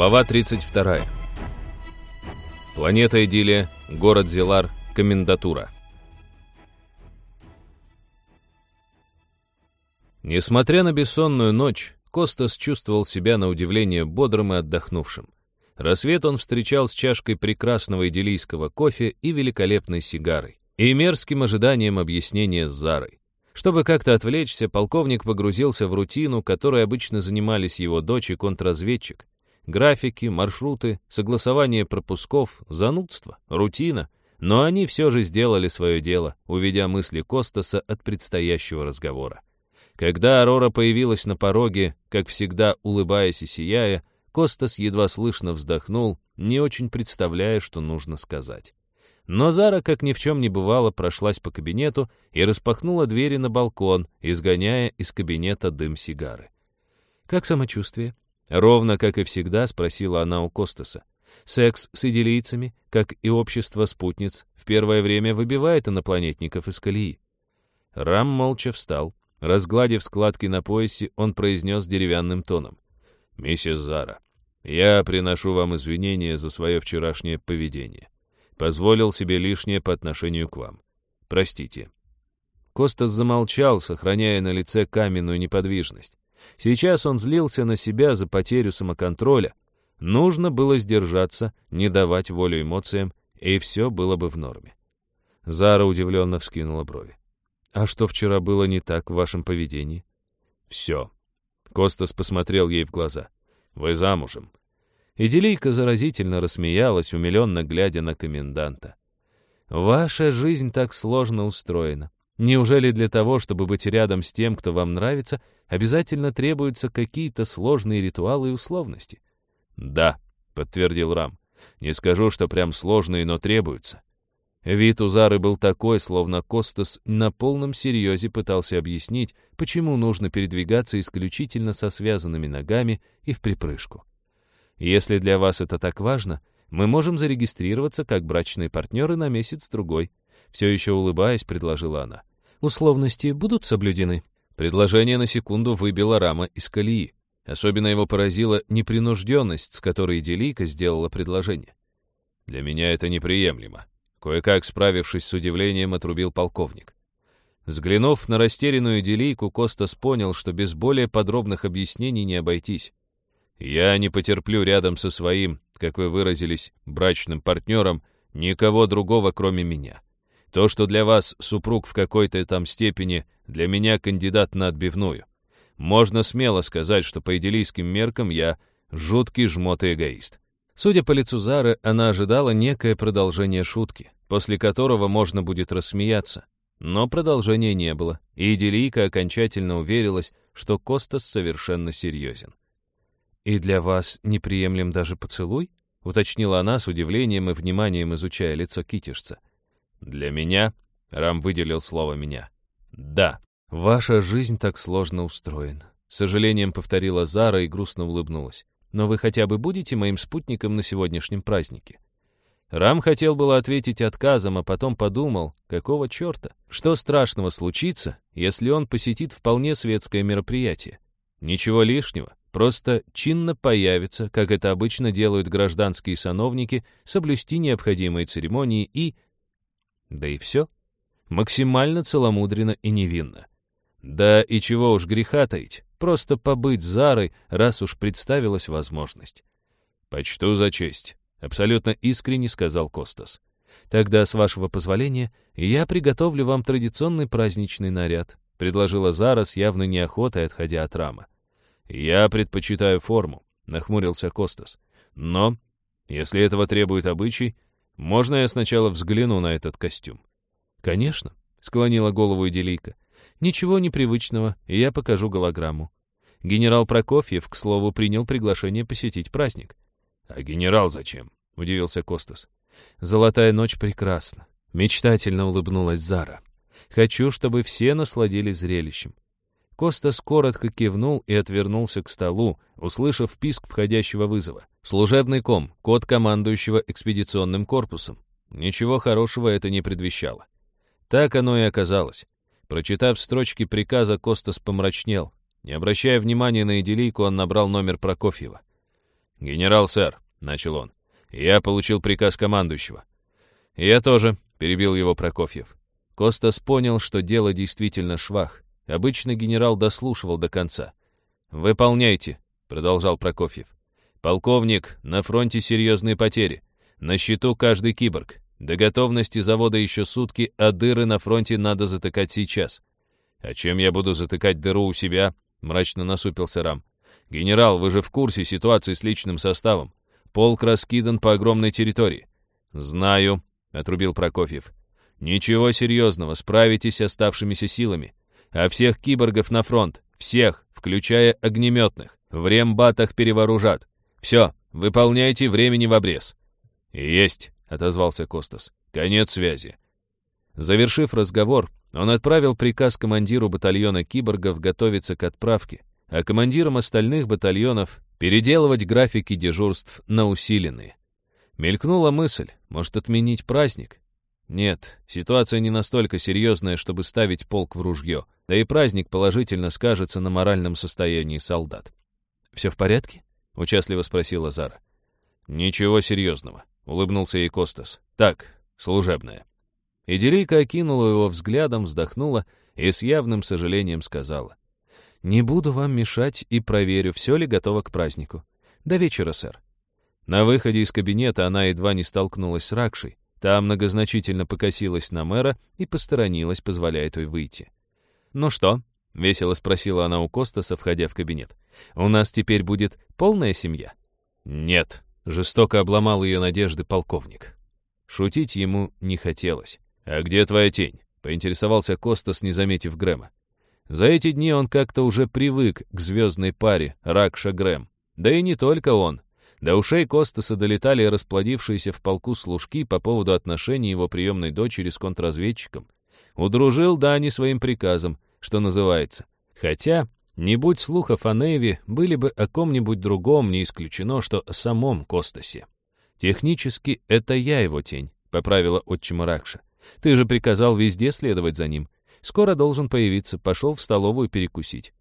Глава 32. Планета Идиллия, город Зелар, комендатура. Несмотря на бессонную ночь, Костас чувствовал себя на удивление бодрым и отдохнувшим. Рассвет он встречал с чашкой прекрасного идиллийского кофе и великолепной сигарой, и мерзким ожиданием объяснения с Зарой. Чтобы как-то отвлечься, полковник погрузился в рутину, которой обычно занимались его дочь и контрразведчик. Графики, маршруты, согласование пропусков, занудство, рутина. Но они все же сделали свое дело, уведя мысли Костаса от предстоящего разговора. Когда Арора появилась на пороге, как всегда улыбаясь и сияя, Костас едва слышно вздохнул, не очень представляя, что нужно сказать. Но Зара, как ни в чем не бывало, прошлась по кабинету и распахнула двери на балкон, изгоняя из кабинета дым сигары. «Как самочувствие?» Ровно, как и всегда, спросила она у Костаса. Секс с идиллийцами, как и общество спутниц, в первое время выбивает инопланетников из колеи. Рам молча встал. Разгладив складки на поясе, он произнес деревянным тоном. «Миссис Зара, я приношу вам извинения за свое вчерашнее поведение. Позволил себе лишнее по отношению к вам. Простите». Костас замолчал, сохраняя на лице каменную неподвижность. Сейчас он злился на себя за потерю самоконтроля. Нужно было сдержаться, не давать волю эмоциям, и все было бы в норме. Зара удивленно вскинула брови. «А что вчера было не так в вашем поведении?» «Все». Костас посмотрел ей в глаза. «Вы замужем». Иделийка заразительно рассмеялась, умиленно глядя на коменданта. «Ваша жизнь так сложно устроена. Неужели для того, чтобы быть рядом с тем, кто вам нравится, обязательно требуются какие-то сложные ритуалы и условности? Да, подтвердил Рам. Не скажу, что прям сложные, но требуются. Вид у Зары был такой, словно Костас на полном серьезе пытался объяснить, почему нужно передвигаться исключительно со связанными ногами и в припрыжку. Если для вас это так важно, мы можем зарегистрироваться как брачные партнеры на месяц-другой. Все еще улыбаясь, предложила она. Условности будут соблюдены?» Предложение на секунду выбило Рама из колеи. Особенно его поразила непринужденность, с которой Делийка сделала предложение. «Для меня это неприемлемо», — кое-как справившись с удивлением, отрубил полковник. Взглянув на растерянную Делийку, Костас понял, что без более подробных объяснений не обойтись. «Я не потерплю рядом со своим, как вы выразились, брачным партнером, никого другого, кроме меня. То, что для вас супруг в какой-то там степени, для меня кандидат на отбивную. Можно смело сказать, что по идиллийским меркам я жуткий жмот и эгоист. Судя по лицу Зары, она ожидала некое продолжение шутки, после которого можно будет рассмеяться. Но продолжения не было, и Идиллийка окончательно уверилась, что Костас совершенно серьезен. «И для вас неприемлем даже поцелуй?» — уточнила она с удивлением и вниманием, изучая лицо китежца. «Для меня?» — Рам выделил слово «меня». «Да». «Ваша жизнь так сложно устроена», — с сожалением повторила Зара и грустно улыбнулась. «Но вы хотя бы будете моим спутником на сегодняшнем празднике?» Рам хотел было ответить отказом, а потом подумал, какого черта? Что страшного случится, если он посетит вполне светское мероприятие? Ничего лишнего, просто чинно появится, как это обычно делают гражданские сановники, соблюсти необходимые церемонии и да и все. Максимально целомудренно и невинно. Да и чего уж греха таить, просто побыть Зарой, раз уж представилась возможность. «Почту за честь», — абсолютно искренне сказал Костас. «Тогда, с вашего позволения, я приготовлю вам традиционный праздничный наряд», — предложила Зара с явной неохотой, отходя от рама. «Я предпочитаю форму», — нахмурился Костас. «Но, если этого требует обычай, можно я сначала взгляну на этот костюм?» «Конечно», — склонила голову Иделийка. «Ничего непривычного, и я покажу голограмму». Генерал Прокофьев, к слову, принял приглашение посетить праздник. «А генерал зачем?» — удивился Костас. «Золотая ночь прекрасна», — мечтательно улыбнулась Зара. «Хочу, чтобы все насладились зрелищем. Костас коротко кивнул и отвернулся к столу, услышав писк входящего вызова. Служебный ком, код командующего экспедиционным корпусом. Ничего хорошего это не предвещало. Так оно и оказалось. Прочитав строчки приказа, Костас помрачнел. Не обращая внимания на идиллийку, он набрал номер Прокофьева. «Генерал, сэр», — начал он, — «я получил приказ командующего». «Я тоже», — перебил его Прокофьев. Костас понял, что дело действительно швах. Обычно генерал дослушивал до конца. «Выполняйте», — продолжал Прокофьев. «Полковник, на фронте серьезные потери. На счету каждый киборг. До готовности завода еще сутки, а дыры на фронте надо затыкать сейчас». «А чем я буду затыкать дыру у себя?» — мрачно насупился Рам. «Генерал, вы же в курсе ситуации с личным составом. Полк раскидан по огромной территории». «Знаю», — отрубил Прокофьев. «Ничего серьезного, справитесь оставшимися силами. А всех киборгов на фронт, всех, включая огнеметных, в рембатах перевооружат. Все, выполняйте времени в обрез». «Есть», — отозвался Костас. «Конец связи». Завершив разговор, он отправил приказ командиру батальона киборгов готовиться к отправке, а командирам остальных батальонов переделывать графики дежурств на усиленные. Мелькнула мысль, может отменить праздник? Нет, ситуация не настолько серьезная, чтобы ставить полк в ружье, да и праздник положительно скажется на моральном состоянии солдат. «Все в порядке?» — участливо спросила Зара. «Ничего серьезного», — улыбнулся ей Костас. «Так, служебное». Идилийка окинула его взглядом, вздохнула и с явным сожалением сказала. «Не буду вам мешать и проверю, все ли готово к празднику. До вечера, сэр». На выходе из кабинета она едва не столкнулась с Ракшей. Та многозначительно покосилась на мэра и посторонилась, позволяя той выйти. «Ну что?» — весело спросила она у Костаса, входя в кабинет. «У нас теперь будет полная семья?» «Нет», — жестоко обломал ее надежды полковник. Шутить ему не хотелось. «А где твоя тень?» — поинтересовался Костас, не заметив Грэма. За эти дни он как-то уже привык к звездной паре Ракша-Грэм. Да и не только он. До ушей Костаса долетали расплодившиеся в полку служки по поводу отношений его приемной дочери с контрразведчиком. Удружил Дани своим приказом, что называется. Хотя, не будь слухов о Нейве, были бы о ком-нибудь другом, не исключено, что о самом Костасе. «Технически это я его тень», — поправила отчима Ракша. Ты же приказал везде следовать за ним. Скоро должен появиться, пошел в столовую перекусить».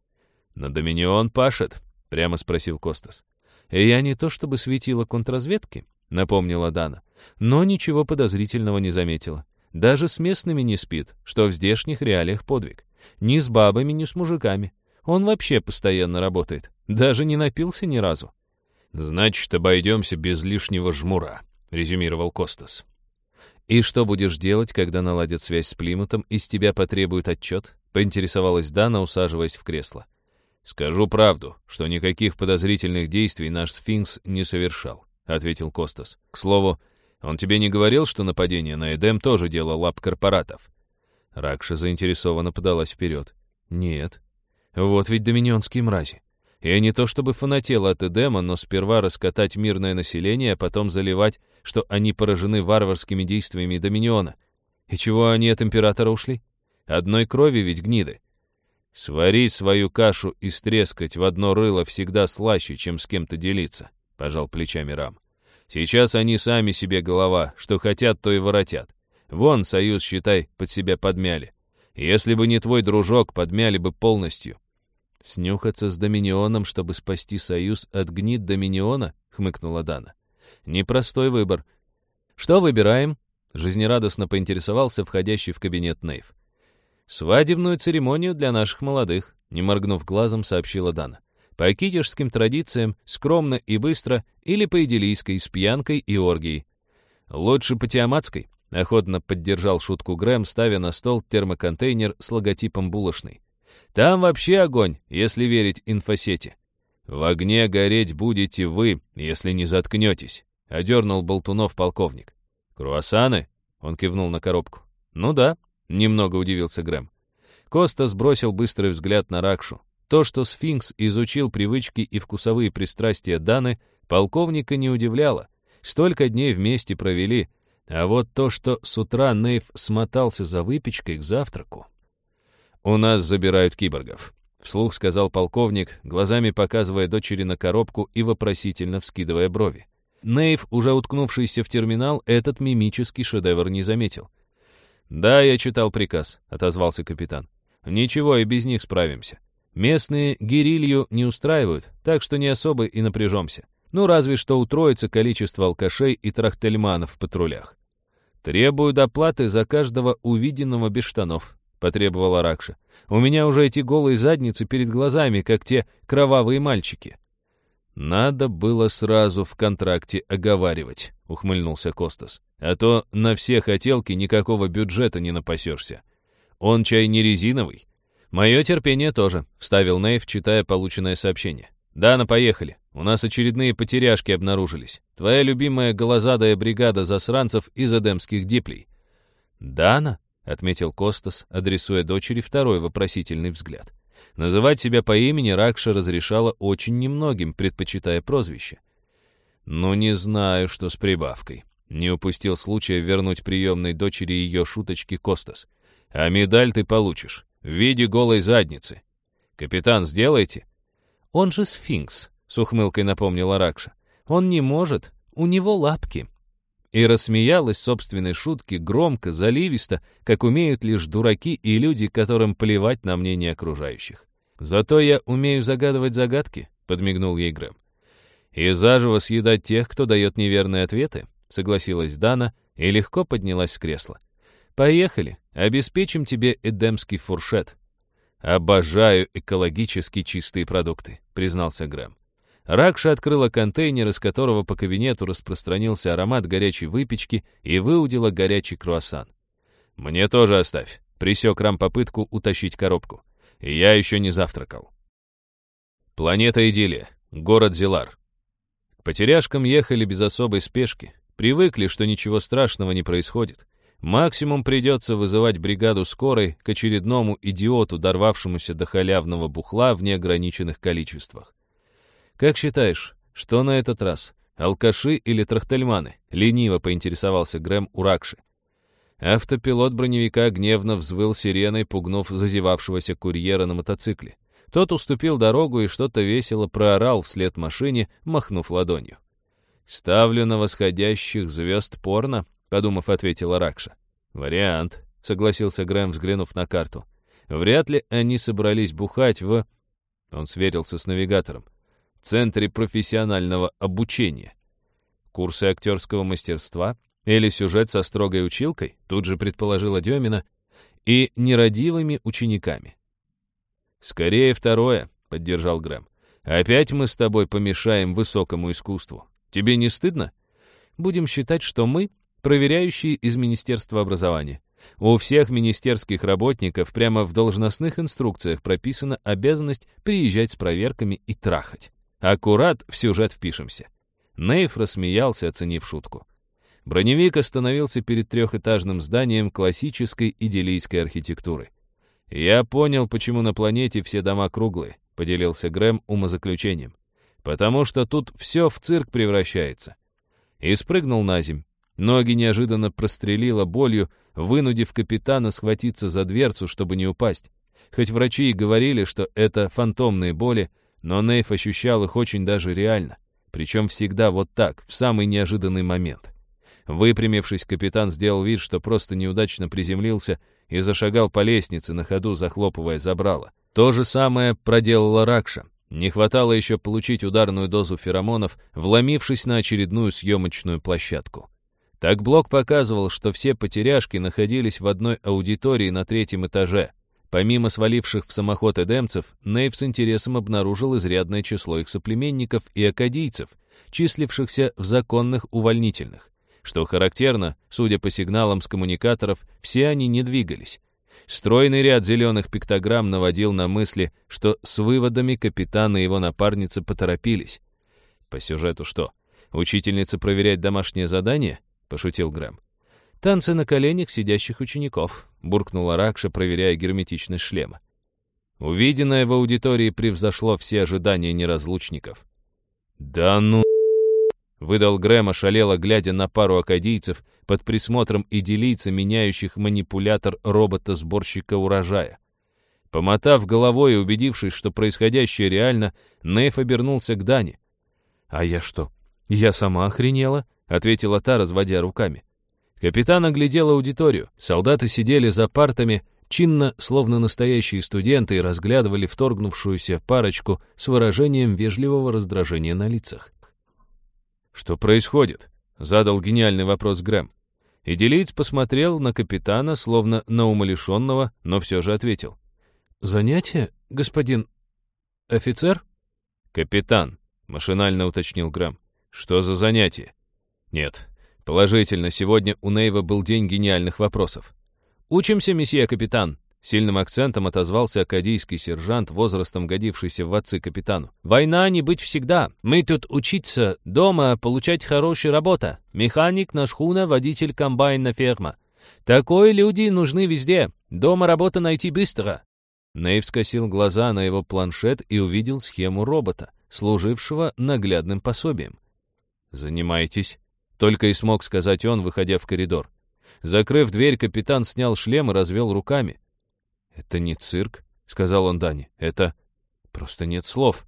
«На Доминион пашет?» — прямо спросил Костас. «Я не то чтобы светила контрразведки», — напомнила Дана, но ничего подозрительного не заметила. Даже с местными не спит, что в здешних реалиях подвиг. Ни с бабами, ни с мужиками. Он вообще постоянно работает. Даже не напился ни разу. «Значит, обойдемся без лишнего жмура», — резюмировал Костас. «И что будешь делать, когда наладят связь с Плимутом и с тебя потребуют отчет?» — поинтересовалась Дана, усаживаясь в кресло. «Скажу правду, что никаких подозрительных действий наш сфинкс не совершал», — ответил Костас. «К слову, он тебе не говорил, что нападение на Эдем тоже дело лап корпоратов?» Ракша заинтересованно подалась вперед. «Нет. Вот ведь доминионские мрази. Я не то чтобы фанатела от Эдема, но сперва раскатать мирное население, а потом заливать, что они поражены варварскими действиями Доминиона. И чего они от императора ушли? Одной крови ведь гниды. Сварить свою кашу и стрескать в одно рыло всегда слаще, чем с кем-то делиться, — пожал плечами Рам. Сейчас они сами себе голова, что хотят, то и воротят. Вон, союз, считай, под себя подмяли. Если бы не твой дружок, подмяли бы полностью. «Снюхаться с Доминионом, чтобы спасти Союз от гнид Доминиона?» — хмыкнула Дана. «Непростой выбор». «Что выбираем?» — жизнерадостно поинтересовался входящий в кабинет Нейв. «Свадебную церемонию для наших молодых», — не моргнув глазом, сообщила Дана. «По китежским традициям, скромно и быстро, или по идиллийской, с пьянкой и оргией». «Лучше по тиаматской», — охотно поддержал шутку Грэм, ставя на стол термоконтейнер с логотипом булочной. Там вообще огонь, если верить инфосети. В огне гореть будете вы, если не заткнетесь, — одернул болтунов полковник. Круассаны? Он кивнул на коробку. Ну да, немного удивился Грэм. Коста сбросил быстрый взгляд на Ракшу. То, что сфинкс изучил привычки и вкусовые пристрастия Даны, полковника не удивляло. Столько дней вместе провели, а вот то, что с утра Нейв смотался за выпечкой к завтраку, «У нас забирают киборгов», — вслух сказал полковник, глазами показывая дочери на коробку и вопросительно вскидывая брови. Нейв, уже уткнувшийся в терминал, этот мимический шедевр не заметил. «Да, я читал приказ», — отозвался капитан. «Ничего, и без них справимся. Местные гирилью не устраивают, так что не особо и напряжемся. Ну, разве что утроится количество алкашей и трахтельманов в патрулях. «Требую доплаты за каждого увиденного без штанов», — потребовала Ракша. «У меня уже эти голые задницы перед глазами, как те кровавые мальчики». «Надо было сразу в контракте оговаривать», — ухмыльнулся Костас. «А то на все хотелки никакого бюджета не напасешься. Он чай не резиновый». «Мое терпение тоже», — вставил Нейв, читая полученное сообщение. «Дана, поехали. У нас очередные потеряшки обнаружились. Твоя любимая голозадая бригада засранцев из эдемских диплей». «Дана?» — отметил Костас, адресуя дочери второй вопросительный взгляд. Называть себя по имени Ракша разрешала очень немногим, предпочитая прозвище. «Ну, не знаю, что с прибавкой». Не упустил случая вернуть приемной дочери ее шуточки Костас. «А медаль ты получишь в виде голой задницы. Капитан, сделайте». «Он же сфинкс», — с ухмылкой напомнила Ракша. «Он не может, у него лапки». И рассмеялась собственной шутке громко, заливисто, как умеют лишь дураки и люди, которым плевать на мнение окружающих. «Зато я умею загадывать загадки», — подмигнул ей Грэм. «И заживо съедать тех, кто дает неверные ответы», — согласилась Дана и легко поднялась с кресла. «Поехали, обеспечим тебе эдемский фуршет». «Обожаю экологически чистые продукты», — признался Грэм. Ракша открыла контейнер, из которого по кабинету распространился аромат горячей выпечки и выудила горячий круассан. «Мне тоже оставь», — присек Рам попытку утащить коробку. «И я еще не завтракал». Планета Идиллия, город Зилар. К потеряшкам ехали без особой спешки, привыкли, что ничего страшного не происходит. Максимум придется вызывать бригаду скорой к очередному идиоту, дорвавшемуся до халявного бухла в неограниченных количествах. «Как считаешь, что на этот раз? Алкаши или трахтельманы?» — лениво поинтересовался Грэм у. Автопилот броневика гневно взвыл сиреной, пугнув зазевавшегося курьера на мотоцикле. Тот уступил дорогу и что-то весело проорал вслед машине, махнув ладонью. «Ставлю на восходящих звезд порно», — подумав, ответила Ракша. «Вариант», — согласился Грэм, взглянув на карту. «Вряд ли они собрались бухать в...» Он сверился с навигатором. Центре профессионального обучения. Курсы актерского мастерства или сюжет со строгой училкой, тут же предположила Демина, и нерадивыми учениками. «Скорее второе», — поддержал Грэм. «Опять мы с тобой помешаем высокому искусству. Тебе не стыдно? Будем считать, что мы — проверяющие из Министерства образования. У всех министерских работников прямо в должностных инструкциях прописана обязанность приезжать с проверками и трахать. Аккурат в сюжет впишемся. Нейф рассмеялся, оценив шутку. Броневик остановился перед трехэтажным зданием классической идиллийской архитектуры. «Я понял, почему на планете все дома круглые», — поделился Грэм умозаключением. «Потому что тут все в цирк превращается». И спрыгнул на земь. Ноги неожиданно прострелило болью, вынудив капитана схватиться за дверцу, чтобы не упасть. Хоть врачи и говорили, что это фантомные боли, но Нейф ощущал их очень даже реально. Причем всегда вот так, в самый неожиданный момент. Выпрямившись, капитан сделал вид, что просто неудачно приземлился и зашагал по лестнице, на ходу захлопывая забрало. То же самое проделала Ракша. Не хватало еще получить ударную дозу феромонов, вломившись на очередную съемочную площадку. Так Блок показывал, что все потеряшки находились в одной аудитории на третьем этаже. Помимо сваливших в самоход эдемцев, Нейв с интересом обнаружил изрядное число их соплеменников и акадийцев, числившихся в законных увольнительных. Что характерно, судя по сигналам с коммуникаторов, все они не двигались. Стройный ряд зеленых пиктограмм наводил на мысли, что с выводами капитан и его напарница поторопились. По сюжету что? Учительница проверять домашнее задание? Пошутил Грэм. «Танцы на коленях сидящих учеников», — буркнула Ракша, проверяя герметичность шлема. Увиденное в аудитории превзошло все ожидания неразлучников. «Да ну...» — выдал Грэм, ошалело, глядя на пару акадийцев под присмотром идилийца, меняющих манипулятор робота-сборщика урожая. Помотав головой и убедившись, что происходящее реально, Нейф обернулся к Дане. «А я что, я сама охренела?» — ответила та, разводя руками. Капитан оглядел аудиторию. Солдаты сидели за партами, чинно, словно настоящие студенты, и разглядывали вторгнувшуюся парочку с выражением вежливого раздражения на лицах. «Что происходит?» — задал гениальный вопрос Грэм. Иделиец посмотрел на капитана, словно на умалишенного, но все же ответил. «Занятие, господин офицер?» «Капитан», — машинально уточнил Грэм. «Что за занятие?» «Нет, положительно, сегодня у Нейва был день гениальных вопросов». «Учимся, месье капитан», Сильным акцентом отозвался акадийский сержант, возрастом годившийся в отцы капитану. «Война не быть всегда. Мы тут учиться, дома получать хорошая работа. Механик на шхуна, водитель комбайна ферма. Такой люди нужны везде. Дома работа найти быстро». Нейв скосил глаза на его планшет и увидел схему робота, служившего наглядным пособием. «Занимайтесь», — только и смог сказать он, выходя в коридор. Закрыв дверь, капитан снял шлем и развел руками. «Это не цирк», — сказал он Дане. «Это... просто нет слов».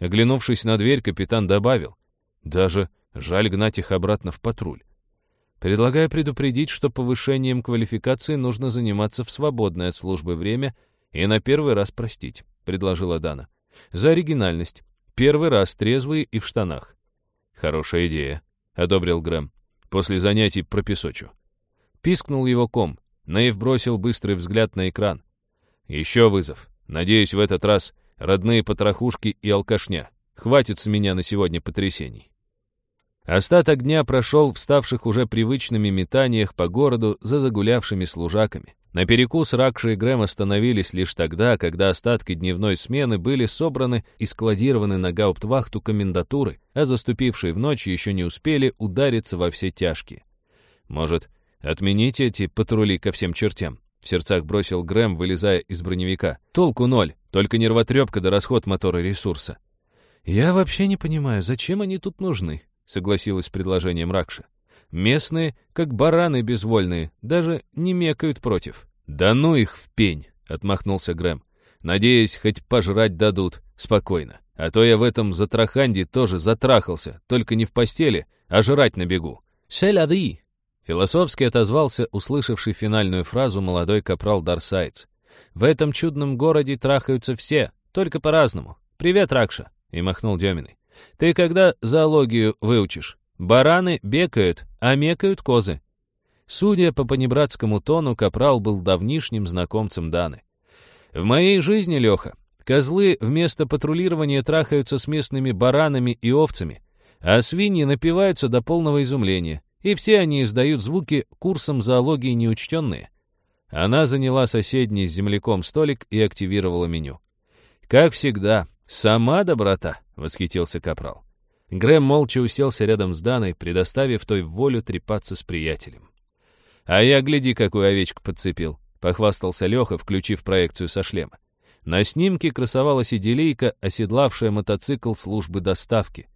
Оглянувшись на дверь, капитан добавил. «Даже жаль гнать их обратно в патруль. Предлагаю предупредить, что повышением квалификации нужно заниматься в свободное от службы время и на первый раз простить», — предложила Дана. «За оригинальность. Первый раз трезвые и в штанах». «Хорошая идея», — одобрил Грэм. «После занятий пропесочу». Пискнул его ком. Наив бросил быстрый взгляд на экран. Еще вызов. Надеюсь, в этот раз родные потрохушки и алкашня. Хватит с меня на сегодня потрясений. Остаток дня прошел в ставших уже привычными метаниях по городу за загулявшими служаками. На перекус Ракша и Грэм остановились лишь тогда, когда остатки дневной смены были собраны и складированы на гауптвахту комендатуры, а заступившие в ночь еще не успели удариться во все тяжкие. Может, отмените эти патрули ко всем чертям? В сердцах бросил Грэм, вылезая из броневика. Толку ноль, только нервотрепка да расход мотора ресурса. «Я вообще не понимаю, зачем они тут нужны?» — согласилась с предложением Ракша. «Местные, как бараны безвольные, даже не мекают против». «Да ну их в пень!» — отмахнулся Грэм. «Надеюсь, хоть пожрать дадут. Спокойно. А то я в этом затраханде тоже затрахался, только не в постели, а жрать на бегу». «Селяды!» Философски отозвался услышавший финальную фразу молодой капрал Дарсайц. «В этом чудном городе трахаются все, только по-разному. Привет, Ракша!» И махнул Деминой. «Ты когда зоологию выучишь? Бараны бекают, а мекают козы». Судя по понебратскому тону, капрал был давнишним знакомцем Даны. «В моей жизни, Леха, козлы вместо патрулирования трахаются с местными баранами и овцами, а свиньи напиваются до полного изумления и все они издают звуки курсом зоологии неучтенные. Она заняла соседний с земляком столик и активировала меню. «Как всегда, сама доброта», — восхитился Капрал. Грэм молча уселся рядом с Даной, предоставив той волю трепаться с приятелем. «А я, гляди, какую овечку подцепил», — похвастался Леха, включив проекцию со шлема. На снимке красовалась идиллийка, оседлавшая мотоцикл службы доставки.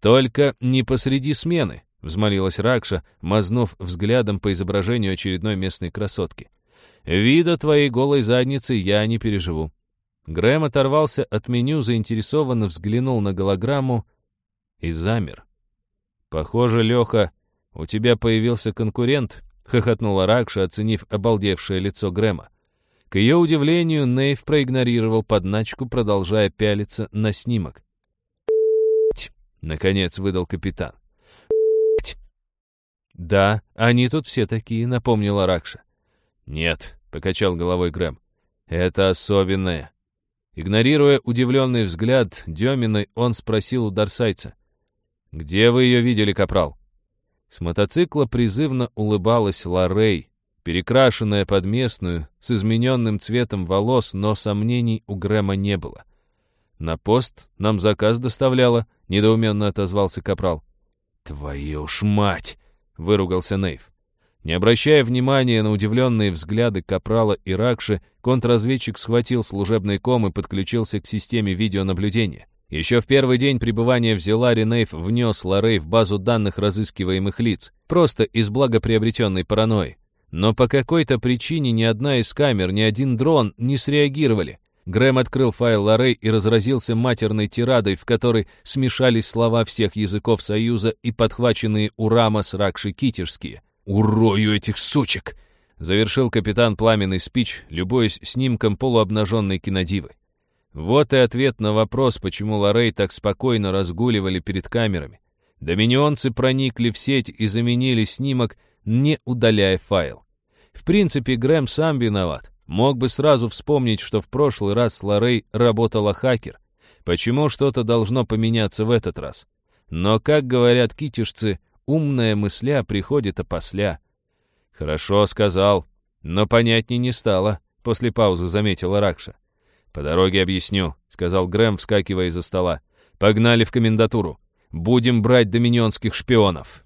Только не посреди смены, Взмолилась Ракша, мазнув взглядом по изображению очередной местной красотки. «Вида твоей голой задницы я не переживу». Грэм оторвался от меню, заинтересованно взглянул на голограмму и замер. «Похоже, Леха, у тебя появился конкурент», — хохотнула Ракша, оценив обалдевшее лицо Грэма. К ее удивлению, Нейв проигнорировал подначку, продолжая пялиться на снимок. Наконец выдал капитан. «Да, они тут все такие», — напомнила Ракша. «Нет», — покачал головой Грэм. «Это особенное». Игнорируя удивленный взгляд Деминой, он спросил у Дарсайца. «Где вы ее видели, капрал?» С мотоцикла призывно улыбалась Ларрей, перекрашенная под местную, с измененным цветом волос, но сомнений у Грэма не было. «На пост нам заказ доставляла», — недоуменно отозвался капрал. «Твою ж мать!» — выругался Нейв. Не обращая внимания на удивленные взгляды Капрала и Ракши, контрразведчик схватил служебный ком и подключился к системе видеонаблюдения. Еще в первый день пребывания в Зеларе Нейв внес Лорей в базу данных разыскиваемых лиц, просто из благоприобретенной паранойи. Но по какой-то причине ни одна из камер, ни один дрон не среагировали. Грэм открыл файл Лорей и разразился матерной тирадой, в которой смешались слова всех языков Союза и подхваченные у Рама с Ракши китежские. «Урою этих сучек!» — завершил капитан пламенный спич, любуясь снимком полуобнаженной кинодивы. Вот и ответ на вопрос, почему Лорей так спокойно разгуливали перед камерами. Доминионцы проникли в сеть и заменили снимок, не удаляя файл. В принципе, Грэм сам виноват. Мог бы сразу вспомнить, что в прошлый раз с Лоррей работала хакер. Почему что-то должно поменяться в этот раз? Но, как говорят китишцы, умная мысля приходит опосля. «Хорошо», — сказал, но понятней не стало, — после паузы заметила Ракша. «По дороге объясню», — сказал Грэм, вскакивая из-за стола. «Погнали в комендатуру. Будем брать доминионских шпионов».